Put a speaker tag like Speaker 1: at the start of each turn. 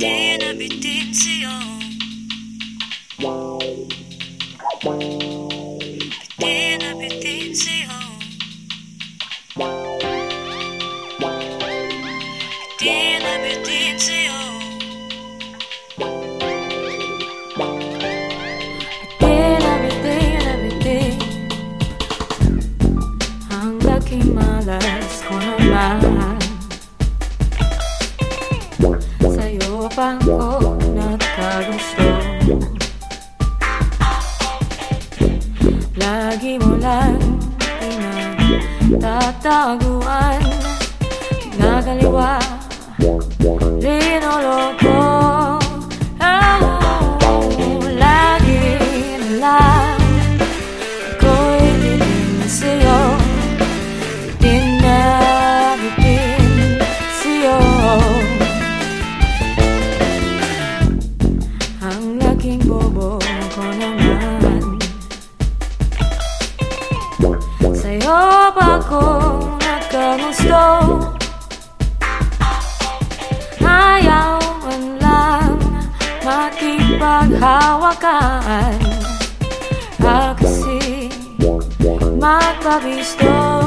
Speaker 1: Bedena bedensiyor Bedena bedensiyor Bedena bedensiyor Looking my last one. Pa ako nagkagusto Lagi mo lang pinagtataguan. Nagaliwa, linoloko Laking bobo ko naman. Sa'yo pa ako nagkagusto. Ayaw man lang makipaghawakan. Ah, kasi magpabisto